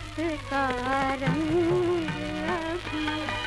रात का रंग अपना